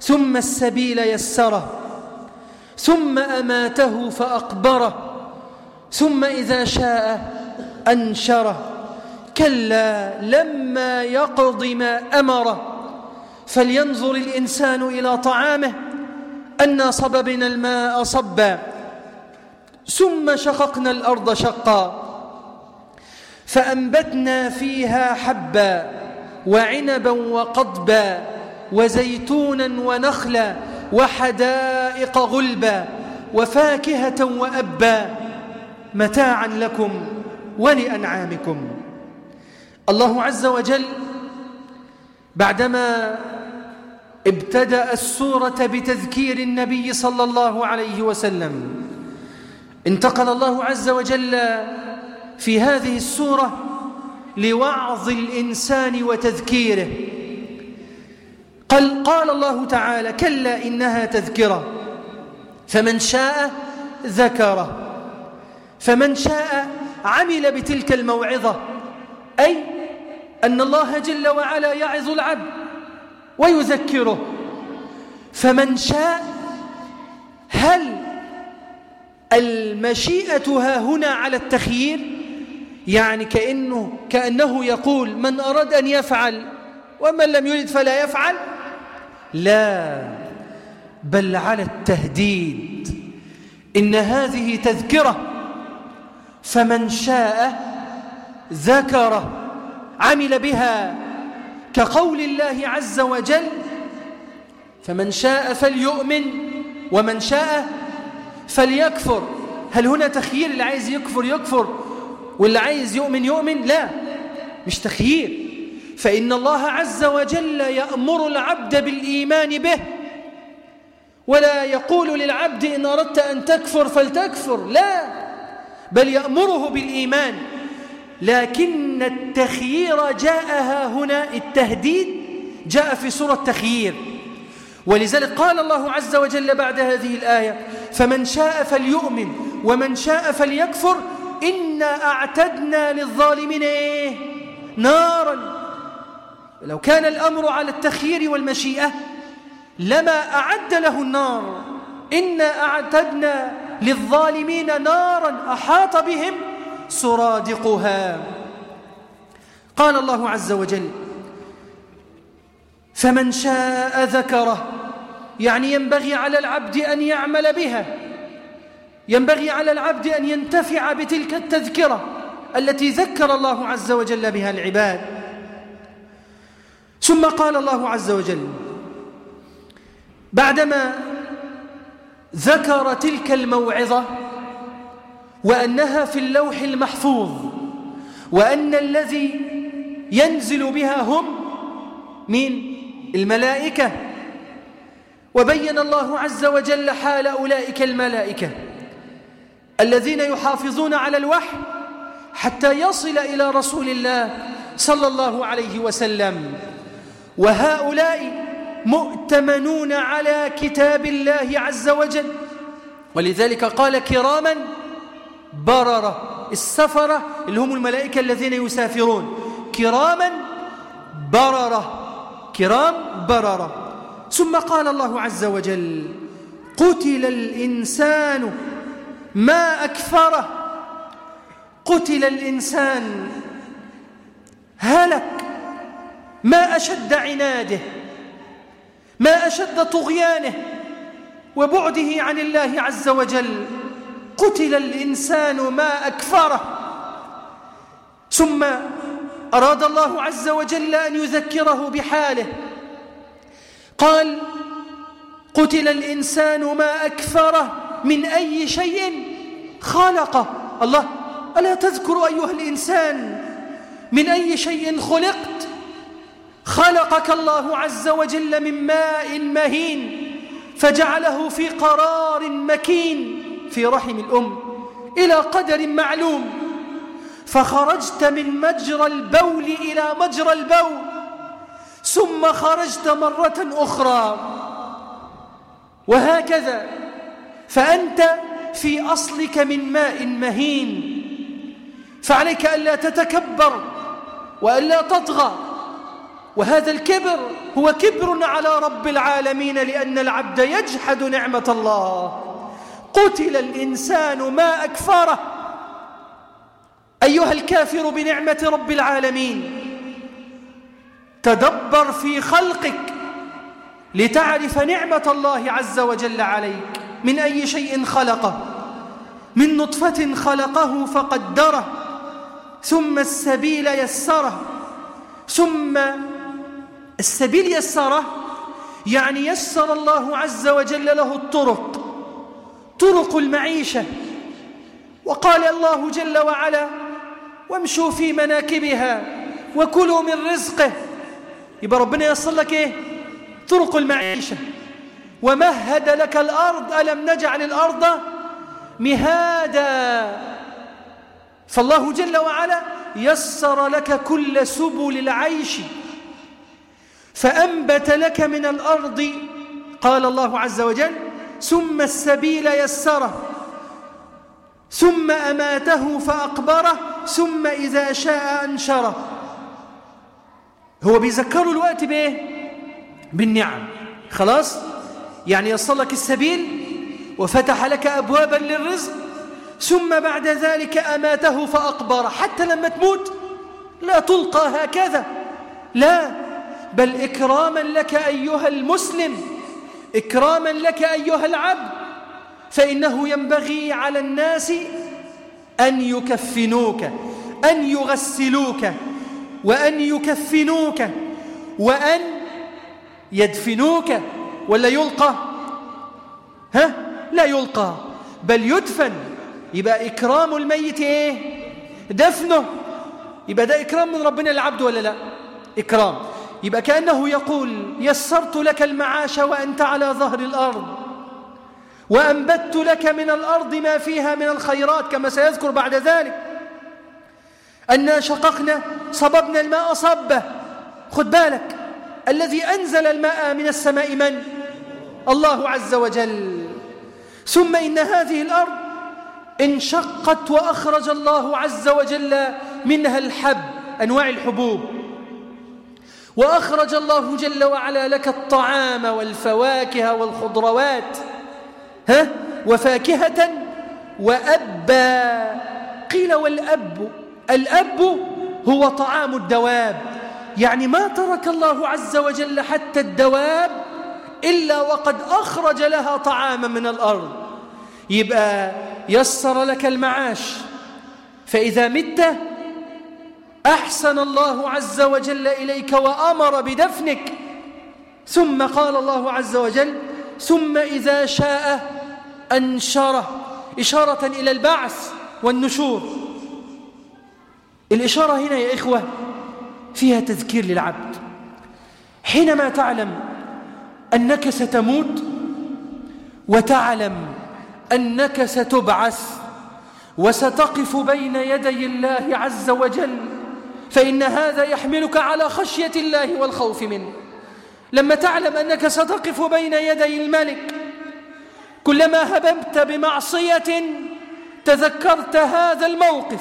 ثم السبيل يسره ثم أماته فأقبره ثم إذا شاء أنشره. كلا لما يقض ما أمره فلينظر الإنسان إلى طعامه أنا صببنا الماء صبا ثم شققنا الأرض شقا فأنبتنا فيها حبا وعنبا وقضبا. وزيتونا ونخلا وحدائق غلبا وفاكهة وأبا متاعا لكم ولأنعامكم. الله عز وجل بعدما ابتدأ السورة بتذكير النبي صلى الله عليه وسلم انتقل الله عز وجل في هذه السورة لوعظ الإنسان وتذكيره. قال, قال الله تعالى كلا إنها تذكرة. فمن شاء ذكره فمن شاء عمل بتلك الموعظة. أي أن الله جل وعلا يعظ العبد ويذكره. فمن شاء هل المشيئة ها هنا على التخيير؟ يعني كأنه, كأنه يقول من أراد أن يفعل ومن لم يرد فلا يفعل؟ لا بل على التهديد. إن هذه تذكرة فمن شاء ذكره عمل بها كقول الله عز وجل فمن شاء فليؤمن ومن شاء فليكفر. هل هنا تخيير؟ اللي عايز يكفر يكفر واللي عايز يؤمن يؤمن؟ لا مش تخيير. فإن الله عز وجل يأمر العبد بالإيمان به ولا يقول للعبد إن أردت أن تكفر فلتكفر لا بل يأمره بالإيمان. لكن التخيير جاءها هنا التهديد جاء في سورة تخيير ولذلك قال الله عز وجل بعد هذه الآية فمن شاء فليؤمن ومن شاء فليكفر إنا أعتدنا للظالمين. إيه؟ نارا. لو كان الأمر على التخيير والمشيئة لما أعد له النار. إنا أعتدنا للظالمين نارا أحاط بهم سرادقها. قال الله عز وجل فمن شاء ذكره يعني ينبغي على العبد أن يعمل بها. ينبغي على العبد أن ينتفع بتلك التذكرة التي ذكر الله عز وجل بها العباد. ثم قال الله عز وجل بعدما ذكر تلك الموعظة وأنها في اللوح المحفوظ وأن الذي ينزل بها هم من الملائكة وبين الله عز وجل حال أولئك الملائكة الذين يحافظون على الوحي حتى يصل إلى رسول الله صلى الله عليه وسلم. وهؤلاء مؤتمنون على كتاب الله عز وجل. ولذلك قال كراما بررة السفرة اللي هم الملائكة الذين يسافرون. كراما بررة كرام بررة ثم قال الله عز وجل قتل الإنسان ما أكثره قتل الإنسان هلك. ما أشد عناده ما أشد طغيانه وبعده عن الله عز وجل قتل الإنسان ما أكفره. ثم أراد الله عز وجل أن يذكره بحاله. قال قتل الإنسان ما أكفره من أي شيء خلقه. الله ألا تذكر أيها الإنسان من أي شيء خلقت؟ خلقك الله عز وجل من ماء مهين فجعله في قرار مكين في رحم الأم إلى قدر معلوم. فخرجت من مجرى البول إلى مجرى البول ثم خرجت مرة أخرى. وهكذا فأنت في أصلك من ماء مهين. فعليك ألا تتكبر وألا تطغى. وهذا الكبر هو كبر على رب العالمين لأن العبد يجحد نعمة الله. قتل الإنسان ما أكفره. أيها الكافر بنعمة رب العالمين تدبر في خلقك لتعرف نعمة الله عز وجل عليك. من أي شيء خلقه؟ من نطفة خلقه فقدره ثم السبيل يسره ثم السبيل يسره يعني يسر الله عز وجل له الطرق طرق المعيشة. وقال الله جل وعلا وامشوا في مناكبها وكلوا من رزقه. يبقى ربنا يصل لك إيه؟ طرق المعيشة. ومهد لك الأرض ألم نجعل الأرض مهادا. فالله جل وعلا يسر لك كل سبل العيش. فأنبت لك من الأرض قال الله عز وجل ثم السبيل يسره ثم أماته فأقبره ثم إذا شاء أنشره هو بيذكروا الوقت بإيه؟ بالنعم خلاص؟ يعني يصل لك السبيل وفتح لك أبوابا للرزق ثم بعد ذلك أماته فأقبره حتى لما تموت لا تلقى هكذا لا بل إكراما لك أيها المسلم إكراما لك أيها العبد فإنه ينبغي على الناس أن يكفنوك أن يغسلوك وأن يكفنوك وأن يدفنوك ولا يلقى؟ ها؟ لا يلقى. بل يدفن. يبقى إكرام الميت إيه؟ دفنه. يبقى ده إكرام من ربنا للعبد ولا لا؟ إكرام. يبقى كأنه يقول يسرت لك المعاش وأنت على ظهر الأرض. وأنبت لك من الأرض ما فيها من الخيرات كما سيذكر بعد ذلك. أنا شققنا صببنا الماء صبة. خد بالك الذي أنزل الماء من السماء من؟ الله عز وجل. ثم إن هذه الأرض انشقت وأخرج الله عز وجل منها الحب أنواع الحبوب. وأخرج الله جل وعلا لك الطعام والفواكه والخضروات ها؟ وفاكهة وأبا قيل والأب. الأب هو طعام الدواب. يعني ما ترك الله عز وجل حتى الدواب إلا وقد أخرج لها طعاما من الأرض. يبقى يسر لك المعاش. فإذا مت أحسن الله عز وجل إليك وأمر بدفنك. ثم قال الله عز وجل ثم إذا شاء أنشره إشارة إلى البعث والنشور. الإشارة هنا يا إخوة فيها تذكير للعبد. حينما تعلم أنك ستموت وتعلم أنك ستبعث وستقف بين يدي الله عز وجل فإن هذا يحملك على خشية الله والخوف منه. لما تعلم أنك ستقف بين يدي الملك كلما هبمت بمعصية تذكرت هذا الموقف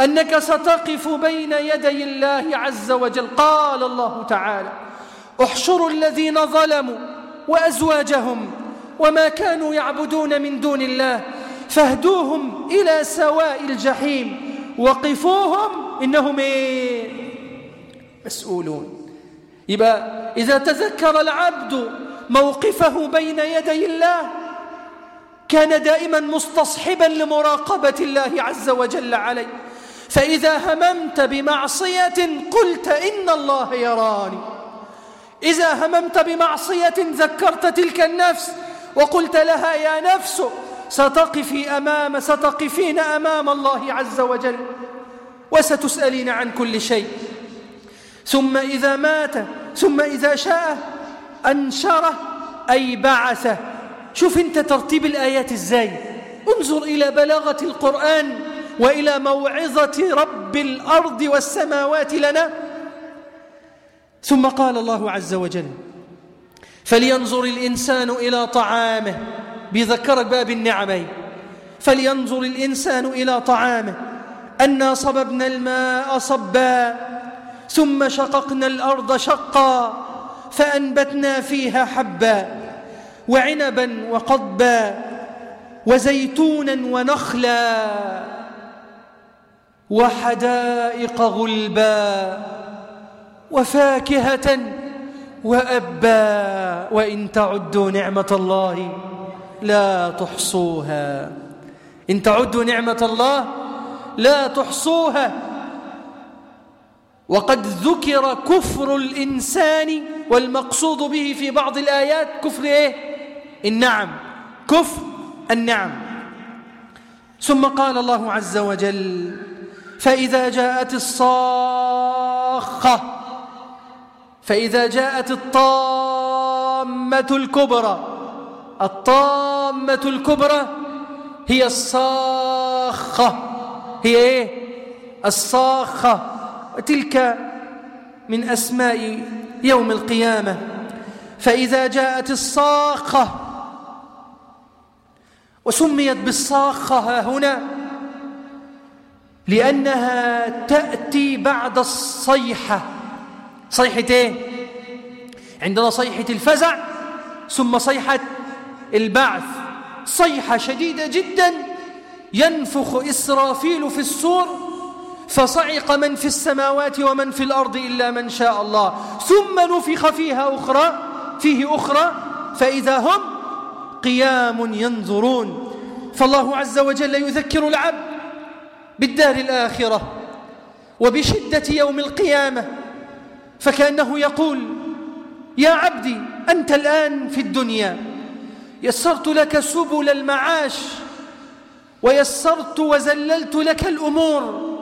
أنك ستقف بين يدي الله عز وجل. قال الله تعالى احشروا الذين ظلموا وأزواجهم وما كانوا يعبدون من دون الله فاهدوهم إلى سواء الجحيم وقفوهم إنهم إيه؟ مسؤولون. يبقى إذا تذكر العبد موقفه بين يدي الله كان دائما مستصحبا لمراقبة الله عز وجل عليه. فإذا هممت بمعصية قلت إن الله يراني. إذا هممت بمعصية ذكرت تلك النفس وقلت لها يا نفس ستقفي أمام ستقفين أمام الله عز وجل. وستسألين عن كل شيء. ثم إذا مات ثم إذا شاء أنشره أي بعث. شوف أنت ترتيب الآيات إزاي. انظر إلى بلاغة القرآن وإلى موعظة رب الأرض والسماوات لنا. ثم قال الله عز وجل فلينظر الإنسان إلى طعامه بيذكرك بقى بالنعمين فلينظر الإنسان إلى طعامه أنا صببنا الماء صبا ثم شققنا الأرض شقا فأنبتنا فيها حبا وعنبا وقضبا وزيتونا ونخلا وحدائق غلبا وفاكهة وأبا وإن تعدوا نعمة الله لا تحصوها. إن تعدوا نعمة الله لا تحصوها. وقد ذكر كفر الإنسان والمقصود به في بعض الآيات كفر إيه؟ النعم. كفر النعم. ثم قال الله عز وجل فإذا جاءت الصاخة فإذا جاءت الطامة الكبرى الطامة الكبرى هي الصاخة. هي إيه؟ الصاخة تلك من أسماء يوم القيامة فإذا جاءت الصاخة وسميت بالصاخة هنا لأنها تأتي بعد الصيحة صيحة إيه؟ عندنا صيحة الفزع ثم صيحة البعث صيحة شديدة جدا ينفخ إسرافيل في السور فصعق من في السماوات ومن في الأرض إلا من شاء الله. ثم نفخ فيها أخرى فيه أخرى فإذا هم قيام ينظرون. فالله عز وجل يذكر العبد بالدار الآخرة وبشدة يوم القيامة فكأنه يقول يا عبدي أنت الآن في الدنيا يسرت لك سبل المعاش ويسرت وزللت لك الأمور.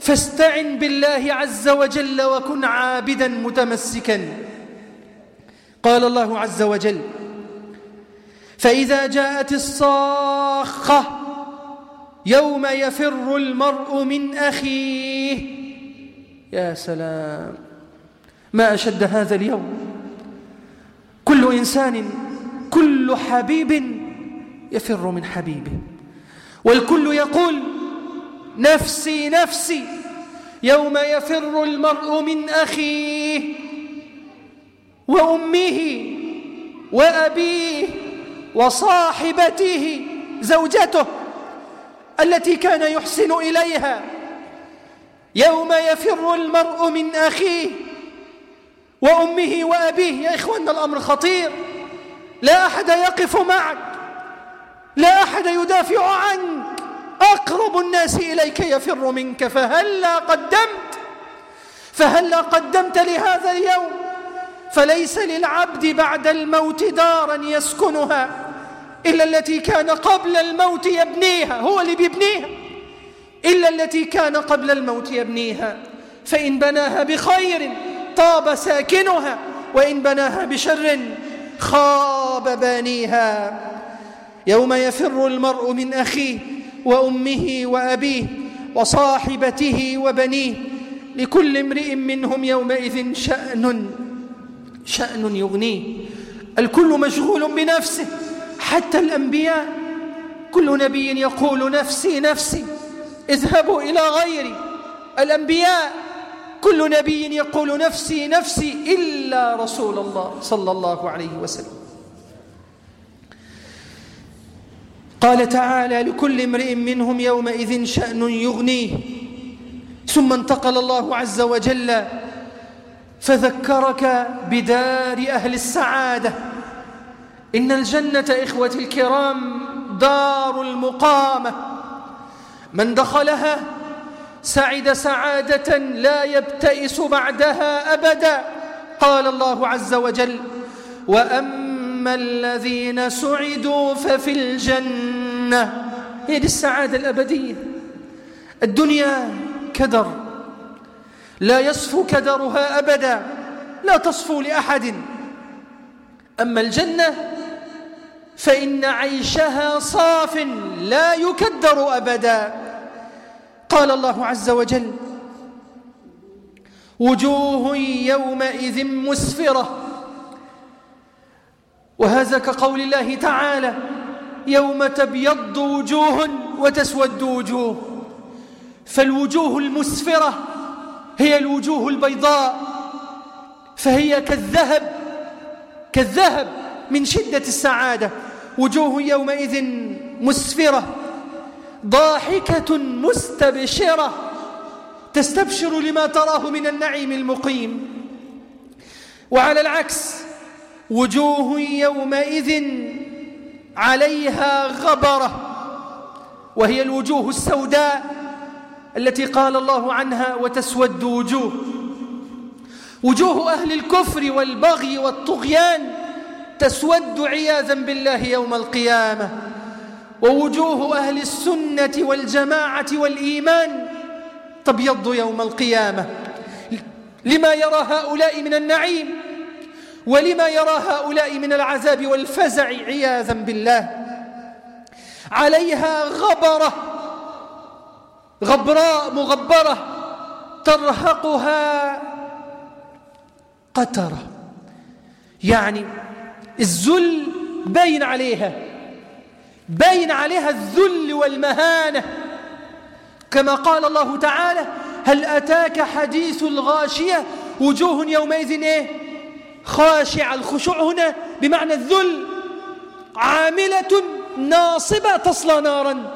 فاستعن بالله عز وجل وكن عابدا متمسكا. قال الله عز وجل فإذا جاءت الصاخة يوم يفر المرء من أخيه. يا سلام ما أشد هذا اليوم؟ كل إنسان كل حبيب يفر من حبيبه. والكل يقول نفسي نفسي يوم يفر المرء من أخيه وأمه وأبيه وصاحبته زوجته التي كان يحسن إليها يوم يفر المرء من أخيه وأمه وأبيه. يا إخوان الأمر خطير. لا أحد يقف معك. لا أحد يدافع عنك. أقرب الناس إليك يفر منك. فهلا قدمت. فهلا قدمت لهذا اليوم. فليس للعبد بعد الموت دارا يسكنها إلا التي كان قبل الموت يبنيها. هو اللي بيبنيها. إلا التي كان قبل الموت يبنيها. فإن بناها بخير طاب ساكنها وإن بناها بشر خاب بانيها. يوم يفر المرء من أخيه وأمه وأبيه وصاحبته وبنيه لكل امرئ منهم يومئذ شأن شأن يغنيه. الكل مشغول بنفسه حتى الأنبياء. كل نبي يقول نفسي نفسي اذهبوا إلى غيري. الأنبياء كل نبي يقول نفسي نفسي إلا رسول الله صلى الله عليه وسلم. قال تعالى لكل امرئ منهم يومئذ شأن يغنيه. ثم انتقل الله عز وجل فذكرك بدار أهل السعادة. إن الجنة إخوتي الكرام دار المقامة. من دخلها سعد سعادة لا يبتئس بعدها أبدا. قال الله عز وجل وأما الذين سعدوا ففي الجنة. هي دي السعادة الأبدية. الدنيا كدر. لا يصفو كدرها أبدا. لا تصفو لأحد. أما الجنة فإن عيشها صاف لا يكدر أبدا. قال الله عز وجل وجوه يومئذ مسفرة. وهذا كقول الله تعالى يوم تبيض وجوه وتسود وجوه. فالوجوه المسفرة هي الوجوه البيضاء فهي كالذهب كالذهب من شدة السعادة. وجوه يومئذ مسفرة ضاحكة مستبشرة تستبشر لما تراه من النعيم المقيم. وعلى العكس وجوه يومئذ عليها غبرة وهي الوجوه السوداء التي قال الله عنها وتسود وجوه وجوه أهل الكفر والبغي والطغيان تسود عياذا بالله يوم القيامة. ووجوه أهل السنة والجماعة والإيمان تبيض يوم القيامة. لما يرى هؤلاء من النعيم ولما يرى هؤلاء من العذاب والفزع عياذا بالله؟ عليها غبرة غبراء مغبرة ترهقها قترة. يعني الذل باين عليها باين عليها الذل والمهانة. كما قال الله تعالى هل أتاك حديث الغاشية؟ وجوه يومئذ إيه؟ خاشعة الخشوع هنا بمعنى الذل عاملة ناصبة تصلى نارا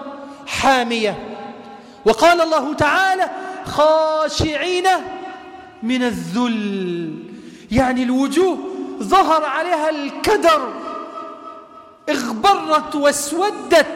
حامية. وقال الله تعالى خاشعين من الذل. يعني الوجوه ظهر عليها الكدر اغبرت واسودت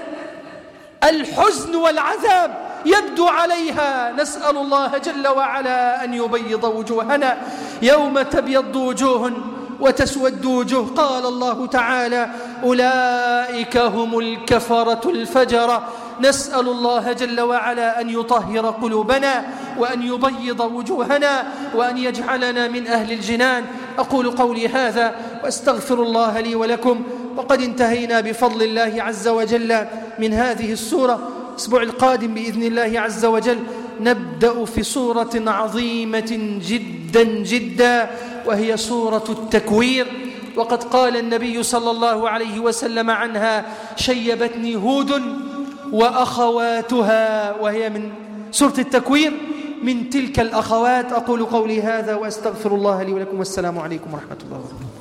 الحزن والعذاب يبدو عليها. نسأل الله جل وعلا أن يبيض وجوهنا. يوم تبيض وجوه وتسود وجوه. قال الله تعالى أولئك هم الكفرة الفجرة. نسأل الله جل وعلا أن يطهر قلوبنا وأن يبيض وجوهنا وأن يجعلنا من أهل الجنان. أقول قولي هذا وأستغفر الله لي ولكم. وقد انتهينا بفضل الله عز وجل من هذه السورة. الأسبوع القادم بإذن الله عز وجل. نبدأ في سورة عظيمة جدا جدا وهي سورة التكوير. وقد قال النبي صلى الله عليه وسلم عنها شيبتني هود وأخواتها. وهي من سورة التكوير من تلك الأخوات. أقول قولي هذا وأستغفر الله لي ولكم. والسلام عليكم ورحمة الله وبركاته.